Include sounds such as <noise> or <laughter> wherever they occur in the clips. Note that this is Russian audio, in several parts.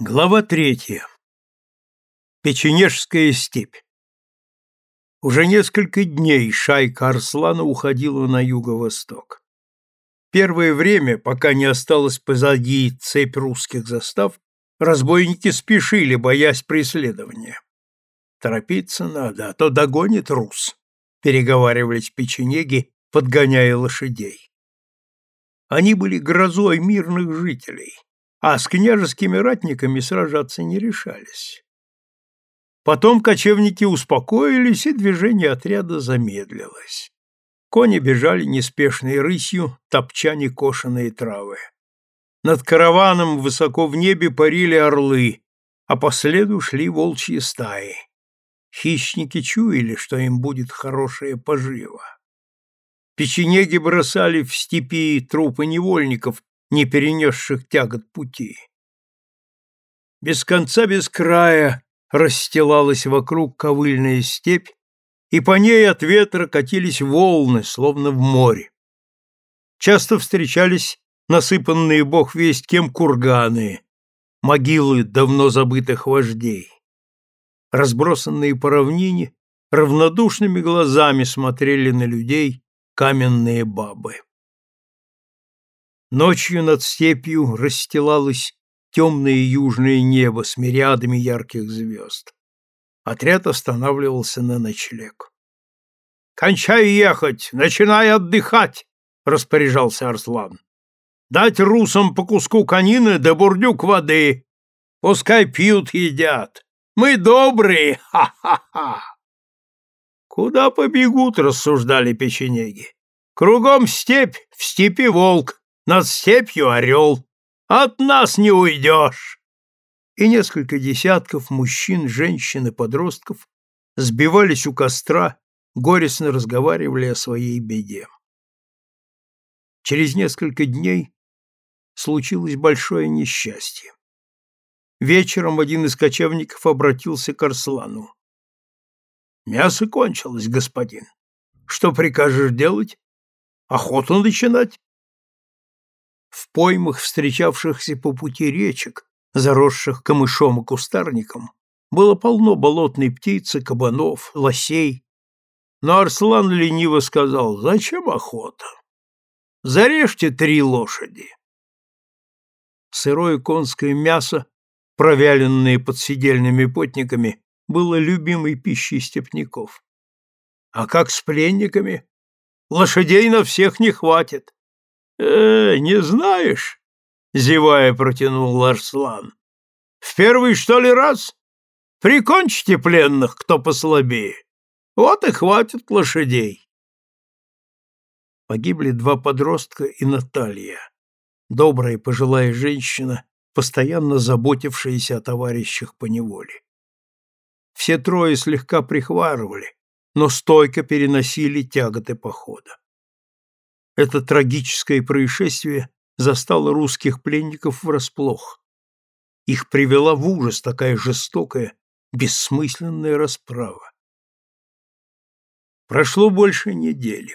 Глава третья. Печенежская степь. Уже несколько дней шайка Арслана уходила на юго-восток. Первое время, пока не осталось позади цепь русских застав, разбойники спешили, боясь преследования. Торопиться надо, а то догонит рус, переговаривались печенеги, подгоняя лошадей. Они были грозой мирных жителей а с княжескими ратниками сражаться не решались. Потом кочевники успокоились, и движение отряда замедлилось. Кони бежали неспешной рысью, топча некошенные травы. Над караваном высоко в небе парили орлы, а по следу шли волчьи стаи. Хищники чуяли, что им будет хорошая пожива. Печенеги бросали в степи трупы невольников, не перенесших тягот пути. Без конца, без края расстилалась вокруг ковыльная степь, и по ней от ветра катились волны, словно в море. Часто встречались насыпанные бог весть кем курганы, могилы давно забытых вождей. Разбросанные по равнине, равнодушными глазами смотрели на людей каменные бабы. Ночью над степью расстилалось темное южное небо с мириадами ярких звезд. Отряд останавливался на ночлег. «Кончай ехать! Начинай отдыхать!» — распоряжался Арслан. «Дать русам по куску конины да бурдюк воды. Пускай пьют, едят. Мы добрые! <laughs> Ха-ха-ха!» «Куда побегут?» — рассуждали печенеги. «Кругом степь, в степи волк, над степью орел. От нас не уйдешь!» И несколько десятков мужчин, женщин и подростков сбивались у костра, горестно разговаривали о своей беде. Через несколько дней случилось большое несчастье. Вечером один из кочевников обратился к Арслану. «Мясо кончилось, господин. Что прикажешь делать? Охоту начинать?» В поймах, встречавшихся по пути речек, заросших камышом и кустарником, было полно болотной птицы, кабанов, лосей. Но Арслан лениво сказал, зачем охота? Зарежьте три лошади. Сырое конское мясо, провяленное под сидельными потниками, было любимой пищей степняков. А как с пленниками? Лошадей на всех не хватит. «Э, не знаешь?» — зевая протянул Арслан. «В первый, что ли, раз? Прикончите пленных, кто послабее. Вот и хватит лошадей». Погибли два подростка и Наталья, добрая пожилая женщина, постоянно заботившаяся о товарищах по неволе. Все трое слегка прихварывали, но стойко переносили тяготы похода. Это трагическое происшествие застало русских пленников врасплох. Их привела в ужас такая жестокая, бессмысленная расправа. Прошло больше недели.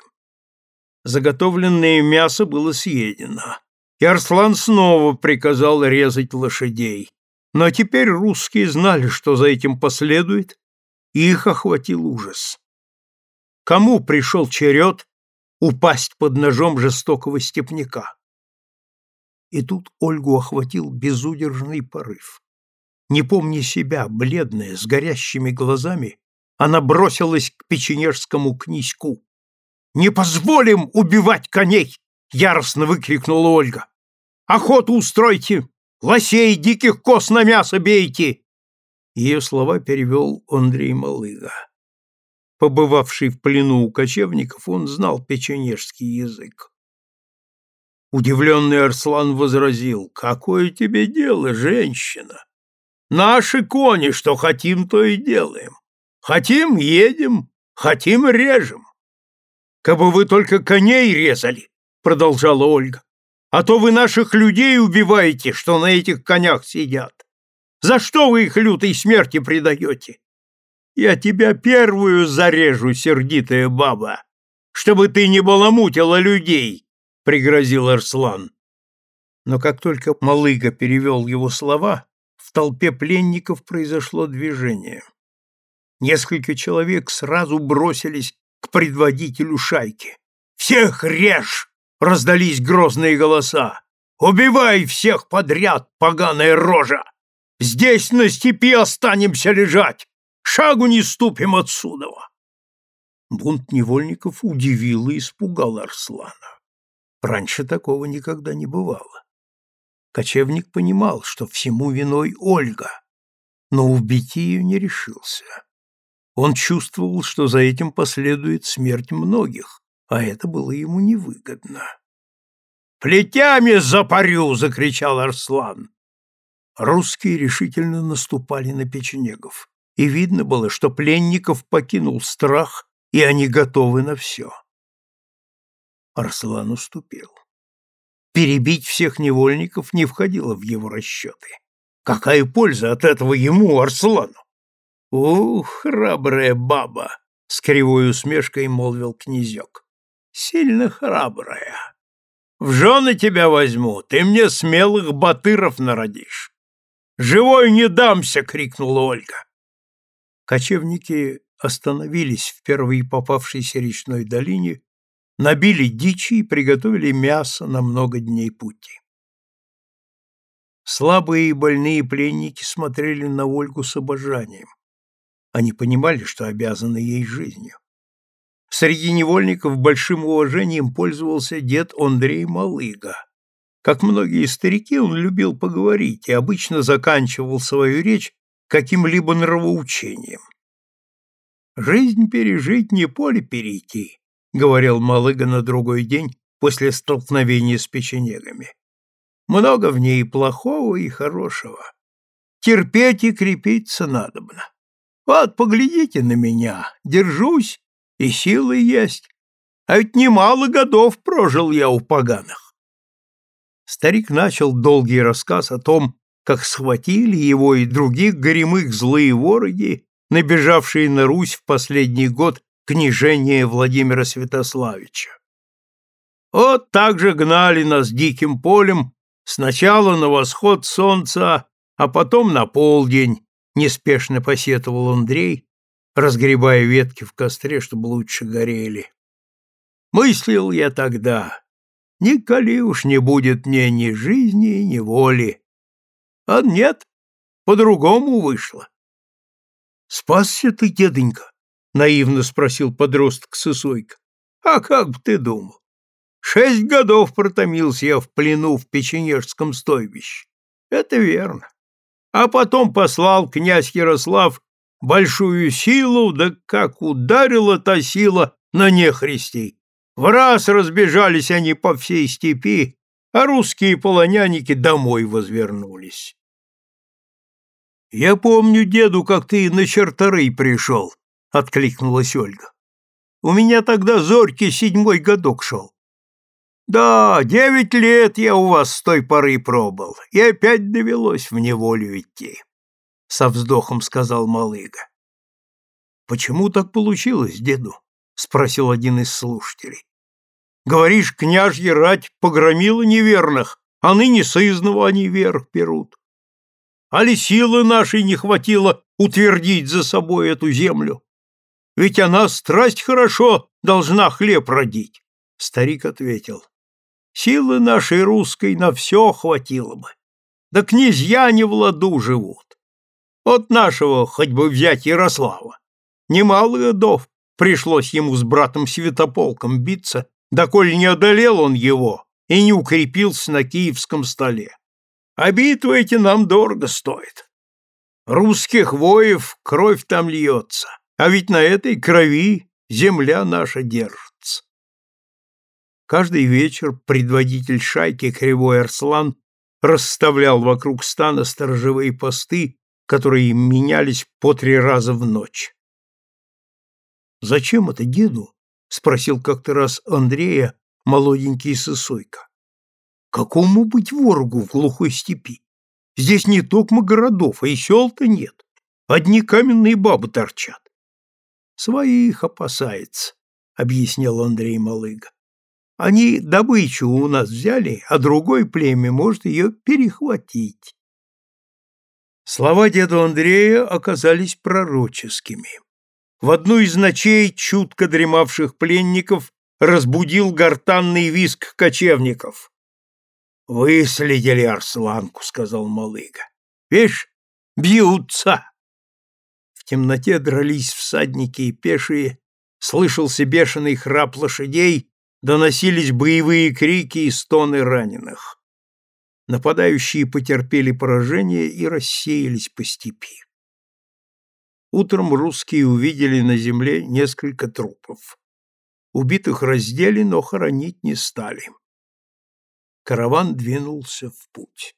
Заготовленное мясо было съедено, и Арслан снова приказал резать лошадей. Но теперь русские знали, что за этим последует, и их охватил ужас. Кому пришел черед упасть под ножом жестокого степняка. И тут Ольгу охватил безудержный порыв. Не помня себя, бледная, с горящими глазами, она бросилась к печенежскому князьку. «Не позволим убивать коней!» — яростно выкрикнула Ольга. «Охоту устройте! Лосей, диких коз на мясо бейте!» Ее слова перевел Андрей Малыга. Побывавший в плену у кочевников, он знал печенежский язык. Удивленный Арслан возразил, «Какое тебе дело, женщина? Наши кони, что хотим, то и делаем. Хотим — едем, хотим — режем. Кабы вы только коней резали, — продолжала Ольга, а то вы наших людей убиваете, что на этих конях сидят. За что вы их лютой смерти предаете? Я тебя первую зарежу, сердитая баба, чтобы ты не баламутила людей, пригрозил Арслан. Но как только Малыга перевел его слова, в толпе пленников произошло движение. Несколько человек сразу бросились к предводителю шайки. «Всех режь!» — раздались грозные голоса. «Убивай всех подряд, поганая рожа! Здесь на степи останемся лежать! Шагу не ступим отсюда!» Бунт невольников удивил и испугал Арслана. Раньше такого никогда не бывало. Кочевник понимал, что всему виной Ольга, но убить ее не решился. Он чувствовал, что за этим последует смерть многих, а это было ему невыгодно. «Плетями запарю!» — закричал Арслан. Русские решительно наступали на печенегов, и видно было, что пленников покинул страх, и они готовы на все. Арслан уступил. Перебить всех невольников не входило в его расчеты. Какая польза от этого ему, Арслану? «Ух, храбрая баба!» — с кривой усмешкой молвил князек. «Сильно храбрая. В жены тебя возьму, ты мне смелых батыров народишь». «Живой не дамся!» — крикнула Ольга. Кочевники остановились в первой попавшейся речной долине набили дичи и приготовили мясо на много дней пути. Слабые и больные пленники смотрели на Ольгу с обожанием. Они понимали, что обязаны ей жизнью. Среди невольников большим уважением пользовался дед Андрей Малыга. Как многие старики, он любил поговорить и обычно заканчивал свою речь каким-либо нравоучением. Жизнь пережить не поле перейти, — говорил Малыга на другой день после столкновения с печенегами. «Много в ней плохого и хорошего. Терпеть и крепиться надобно. Вот, поглядите на меня, держусь, и силы есть. А ведь немало годов прожил я у поганых». Старик начал долгий рассказ о том, как схватили его и других горемых злые вороги, набежавшие на Русь в последний год княжение Владимира Святославича. Вот так же гнали нас диким полем сначала на восход солнца, а потом на полдень, неспешно посетовал Андрей, разгребая ветки в костре, чтобы лучше горели. Мыслил я тогда, николи уж не будет мне ни жизни, ни воли. А нет, по-другому вышло. Спасся ты, деденька, — наивно спросил подросток Сысойка. «А как бы ты думал? Шесть годов протомился я в плену в печенежском стойбище. Это верно. А потом послал князь Ярослав большую силу, да как ударила та сила на нехристей. В раз разбежались они по всей степи, а русские полоняники домой возвернулись. Я помню, деду, как ты на черторы пришел, откликнулась Ольга. У меня тогда зорький седьмой годок шел. Да, девять лет я у вас с той поры пробыл, и опять довелось в неволю идти, — со вздохом сказал Малыга. — Почему так получилось, деду? — спросил один из слушателей. — Говоришь, княжья рать погромила неверных, а ныне сызного они вверх берут. Али силы нашей не хватило утвердить за собой эту землю? Ведь она страсть хорошо должна хлеб родить. Старик ответил. Силы нашей русской на все хватило бы. Да князья не в ладу живут. От нашего хоть бы взять Ярослава. Немало годов пришлось ему с братом Святополком биться, доколе не одолел он его и не укрепился на киевском столе. А битвы эти нам дорого стоят. Русских воев кровь там льется. А ведь на этой крови земля наша держится. Каждый вечер предводитель шайки Кривой Арслан расставлял вокруг стана сторожевые посты, которые менялись по три раза в ночь. «Зачем это деду?» — спросил как-то раз Андрея, молоденький сысойка. «Какому быть ворогу в глухой степи? Здесь не токмо городов, а и сел-то нет. Одни каменные бабы торчат. Своих опасается, объяснил Андрей Малыга. Они добычу у нас взяли, а другое племя может ее перехватить. Слова деда Андрея оказались пророческими. В одну из ночей чутко дремавших пленников разбудил гортанный виск кочевников. «Выследили Арсланку», — сказал Малыга. «Вишь, бьются!» В темноте дрались всадники и пешие, слышался бешеный храп лошадей, доносились боевые крики и стоны раненых. Нападающие потерпели поражение и рассеялись по степи. Утром русские увидели на земле несколько трупов. Убитых раздели, но хоронить не стали. Караван двинулся в путь.